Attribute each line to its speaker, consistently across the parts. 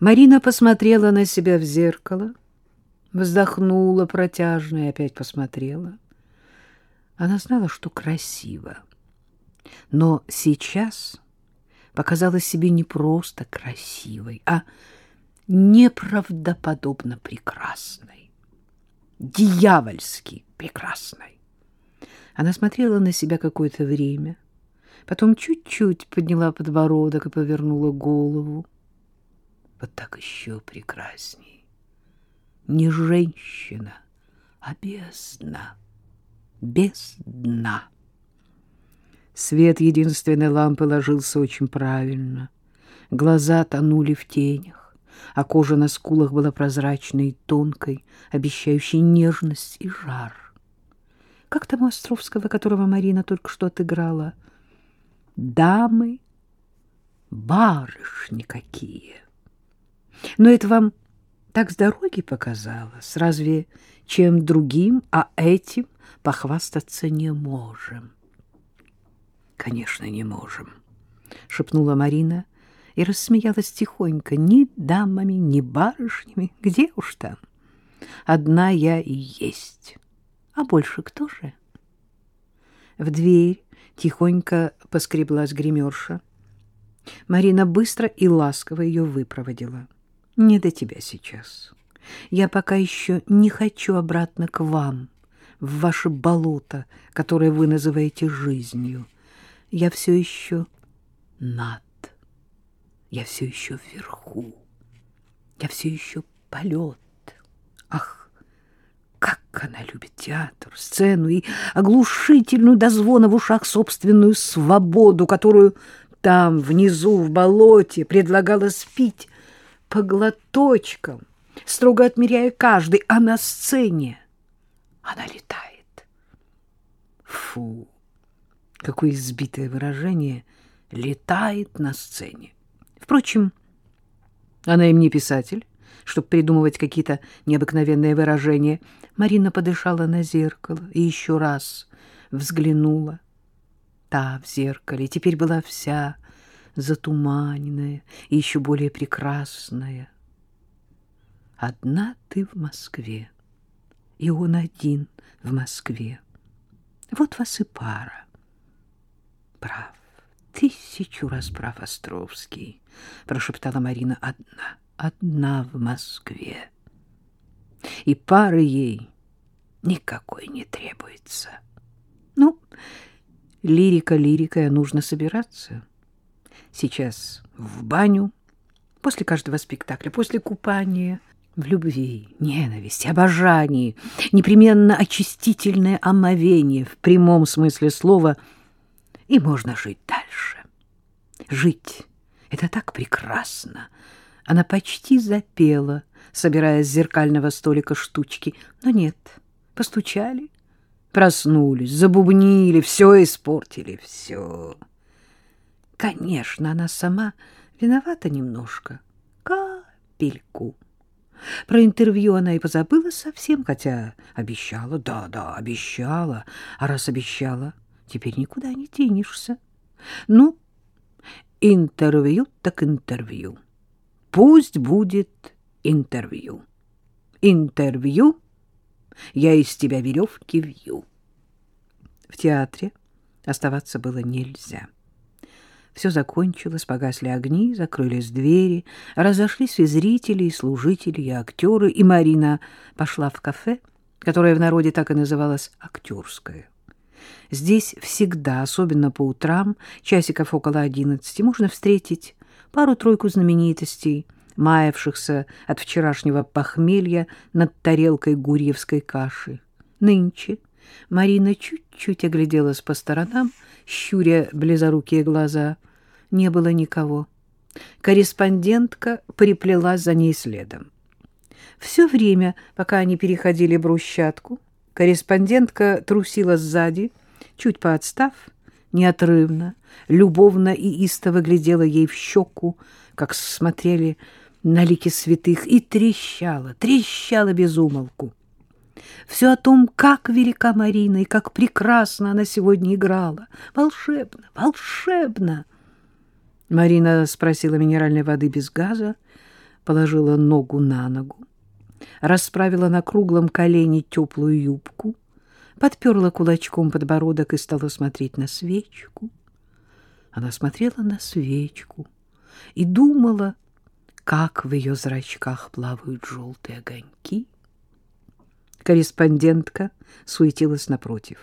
Speaker 1: Марина посмотрела на себя в зеркало, вздохнула протяжно и опять посмотрела. Она знала, что красиво, но сейчас показалась себе не просто красивой, а неправдоподобно прекрасной, дьявольски прекрасной. Она смотрела на себя какое-то время, потом чуть-чуть подняла подбородок и повернула голову. Вот так еще прекрасней. Не женщина, а бездна, без. Свет единственной лампы ложился очень правильно. Глаза тонули в тенях, а кожа на скулах была прозрачной и тонкой, обещающей нежность и жар. Как там у Островского, которого Марина только что отыграла? Дамы, барышни какие! Но это вам так с дороги показалось. Разве чем другим, а этим похвастаться не можем? Конечно, не можем, шепнула Марина и рассмеялась тихонько. Ни дамами, ни барышнями, где уж там. Одна я и есть. А больше кто же? В дверь тихонько поскреблась гримерша. Марина быстро и ласково ее выпроводила. Не до тебя сейчас. Я пока еще не хочу обратно к вам, в ваше болото, которое вы называете жизнью. Я все еще над. Я все еще вверху. Я все еще полет. Ах, как она любит театр, сцену и оглушительную до звона в ушах собственную свободу, которую там, внизу, в болоте, предлагала спить по глоточкам, строго отмеряя каждый, а на сцене она летает. Фу, какое избитое выражение «летает на сцене». Впрочем, она им не писатель, чтобы придумывать какие-то необыкновенные выражения. Марина подышала на зеркало и еще раз взглянула. Та в зеркале теперь была вся затуманенная и еще более прекрасная. Одна ты в Москве, и он один в Москве. Вот вас и пара. Прав, тысячу раз прав Островский, прошептала Марина одна, одна в Москве. И пары ей никакой не требуется. Ну, лирика лирикой, а нужно собираться. Сейчас в баню, после каждого спектакля, после купания, в любви, ненависти, обожании, непременно очистительное омовение в прямом смысле слова, и можно жить дальше. Жить — это так прекрасно. Она почти запела, собирая с зеркального столика штучки, но нет, постучали, проснулись, забубнили, все испортили, все. Конечно, она сама виновата немножко, капельку. Про интервью она и позабыла совсем, хотя обещала, да-да, обещала. А раз обещала, теперь никуда не денешься. Ну, интервью так интервью. Пусть будет интервью. Интервью я из тебя веревки вью. В театре оставаться было нельзя. Все закончилось, погасли огни, закрылись двери, разошлись и зрители, и служители, и актеры, и Марина пошла в кафе, которое в народе так и называлось «актерское». Здесь всегда, особенно по утрам, часиков около одиннадцати, можно встретить пару-тройку знаменитостей, маявшихся от вчерашнего похмелья над тарелкой гурьевской каши. Нынче Марина чуть-чуть огляделась по сторонам, щуря близорукие глаза — не было никого. Корреспондентка приплелась за ней следом. Все время, пока они переходили брусчатку, корреспондентка трусила сзади, чуть поотстав, неотрывно, любовно и истово глядела ей в щеку, как смотрели на лики святых, и трещала, трещала без умолку. Все о том, как велика Марина и как прекрасно она сегодня играла. Волшебно, волшебно! Марина спросила минеральной воды без газа, положила ногу на ногу, расправила на круглом колене теплую юбку, подперла кулачком подбородок и стала смотреть на свечку. Она смотрела на свечку и думала, как в ее зрачках плавают желтые огоньки. Корреспондентка суетилась напротив.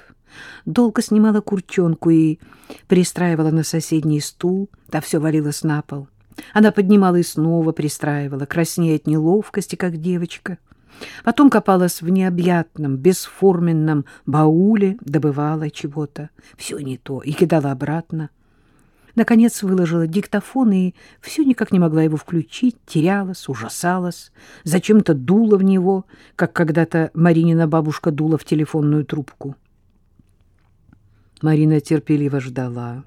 Speaker 1: Долго снимала курчонку и пристраивала на соседний стул, та все валилась на пол. Она поднимала и снова пристраивала, краснея от неловкости, как девочка. Потом копалась в необъятном, бесформенном бауле, добывала чего-то, все не то, и кидала обратно. Наконец выложила диктофон и все никак не могла его включить, терялась, ужасалась, зачем-то дула в него, как когда-то Маринина бабушка дула в телефонную трубку. Марина терпеливо ждала,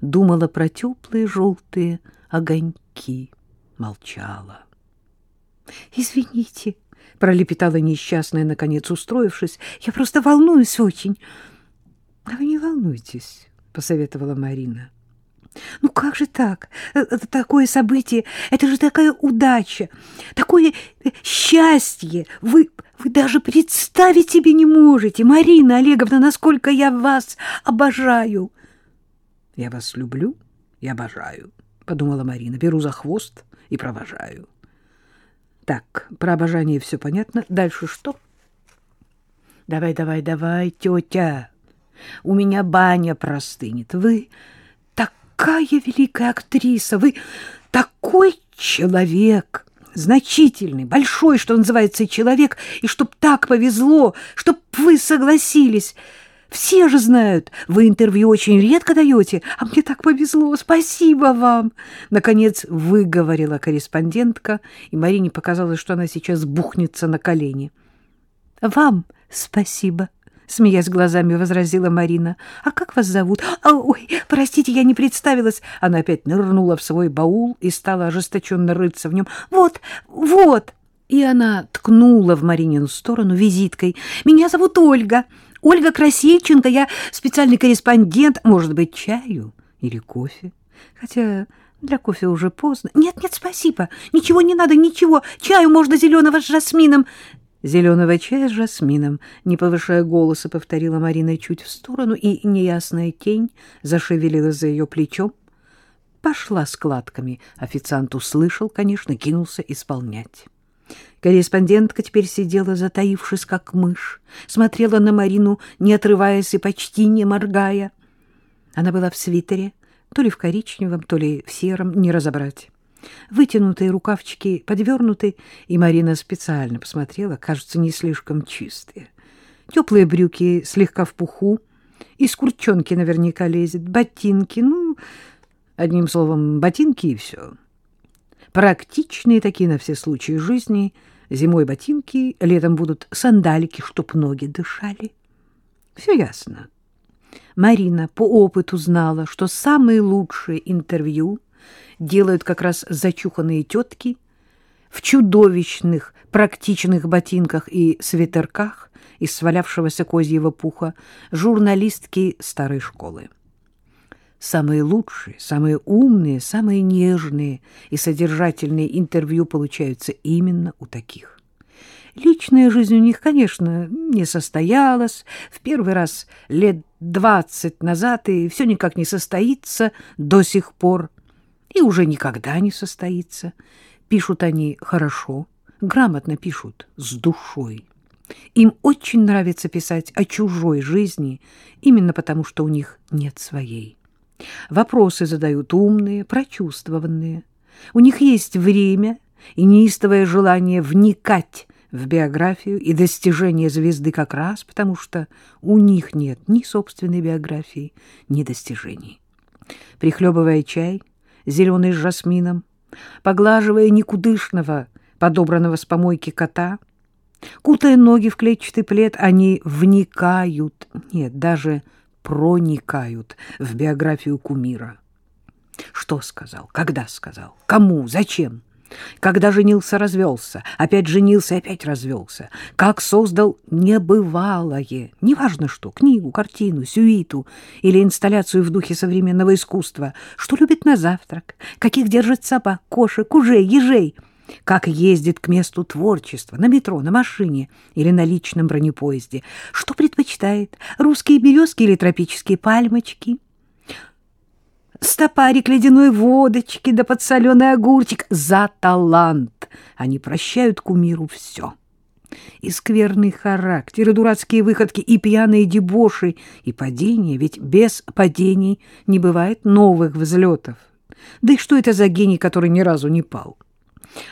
Speaker 1: думала про теплые желтые огоньки, молчала. «Извините», — пролепетала несчастная, наконец устроившись, — «я просто волнуюсь очень». «А вы не волнуйтесь», — посоветовала Марина. «Ну как же так? Это такое событие, это же такая удача, такое счастье! Вы, вы даже представить себе не можете, Марина Олеговна, насколько я вас обожаю!» «Я вас люблю и обожаю», — подумала Марина, беру за хвост и провожаю. Так, про обожание все понятно. Дальше что? Давай, давай, давай, тетя. У меня баня простынет. Вы такая великая актриса, вы такой человек, значительный, большой, что называется, человек, и чтоб так повезло, чтоб вы согласились. Все же знают, вы интервью очень редко даете, а мне так повезло, спасибо вам. Наконец выговорила корреспондентка, и Марине показалось, что она сейчас бухнется на колени. Вам спасибо, смеясь глазами, возразила Марина. А как вас зовут? А, ой, простите, я не представилась. Она опять нырнула в свой баул и стала ожесточенно рыться в нем. Вот, вот. И она ткнула в Маринину сторону визиткой. Меня зовут Ольга. Ольга Красильченко, я специальный корреспондент. Может быть, чаю или кофе? Хотя для кофе уже поздно. Нет, нет, спасибо. Ничего не надо, ничего. Чаю можно зеленого с жасмином. Зеленого чая с жасмином, не повышая голоса, повторила Марина чуть в сторону, и неясная тень зашевелилась за ее плечом. Пошла складками. Официант услышал, конечно, кинулся исполнять. Корреспондентка теперь сидела, затаившись, как мышь, смотрела на Марину, не отрываясь и почти не моргая. Она была в свитере, то ли в коричневом, то ли в сером, не разобрать. Вытянутые рукавчики подвернуты, и Марина специально посмотрела, кажется, не слишком чистые. Теплые брюки слегка в пуху, из курчонки наверняка лезет, ботинки, ну, одним словом, ботинки и все. Практичные такие на все случаи жизни — Зимой ботинки, летом будут сандалики, чтоб ноги дышали. Все ясно. Марина по опыту знала, что самые лучшие интервью делают как раз зачуханные тетки в чудовищных практичных ботинках и свитерках из свалявшегося козьего пуха журналистки старой школы. Самые лучшие, самые умные, самые нежные и содержательные интервью получаются именно у таких. Личная жизнь у них, конечно, не состоялась. В первый раз лет двадцать назад, и все никак не состоится до сих пор. И уже никогда не состоится. Пишут они хорошо, грамотно пишут, с душой. Им очень нравится писать о чужой жизни, именно потому что у них нет своей. Вопросы задают умные, прочувствованные. У них есть время и неистовое желание вникать в биографию и достижения звезды как раз потому, что у них нет ни собственной биографии, ни достижений. Прихлебывая чай, зеленый с жасмином, поглаживая никудышного, подобранного с помойки кота, кутая ноги в клетчатый плед, они вникают, нет, даже проникают в биографию кумира. Что сказал, когда сказал, кому, зачем, Когда женился, развелся, опять женился, опять развелся. Как создал небывалое, неважно что, книгу, картину, сюиту или инсталляцию в духе современного искусства, что любит на завтрак, каких держит собак, кошек, ужей, ежей, как ездит к месту творчества, на метро, на машине или на личном бронепоезде, что предпочитает, русские березки или тропические пальмочки — стопарик ледяной водочки да подсоленый огурчик. За талант они прощают кумиру все. И скверный характер, и дурацкие выходки, и пьяные дебоши, и падения, ведь без падений не бывает новых взлетов. Да и что это за гений, который ни разу не пал?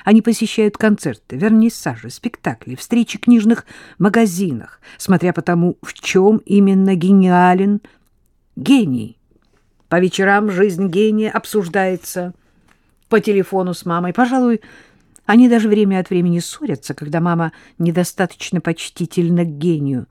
Speaker 1: Они посещают концерты, вернисажи, спектакли, встречи в книжных магазинах, смотря по тому, в чем именно гениален гений. По вечерам жизнь гения обсуждается по телефону с мамой. Пожалуй, они даже время от времени ссорятся, когда мама недостаточно почтительна к гению.